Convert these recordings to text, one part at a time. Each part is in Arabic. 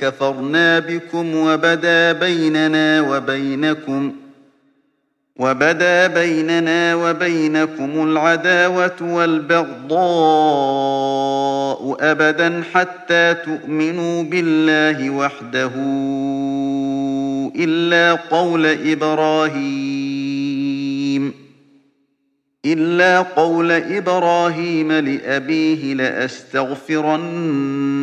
كفرنا بكم وبدا بيننا وبينكم ۖ وبدا بيننا وبينكم العداوة والبغضاء أبدا حتى تؤمنوا بالله وحده إلا قول إبراهيم إلا قول إبراهيم لأبيه لأستغفرن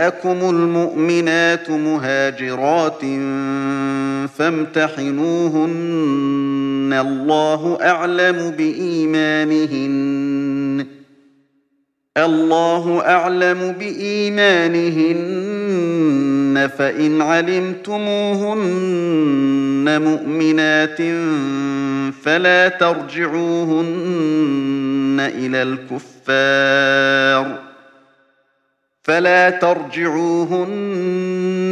جاءكم المؤمنات مهاجرات فامتحنوهن الله أعلم بإيمانهن. الله أعلم بإيمانهن. فإن علمتموهن مؤمنات فلا ترجعوهن إلى الكفار. فلا ترجعوهن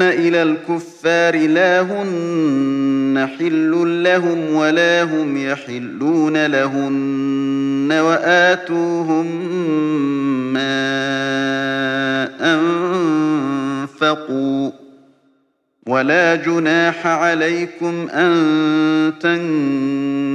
إلى الكفار لا هن حل لهم ولا هم يحلون لهن وآتوهم ما أنفقوا. ولا جناح عليكم أن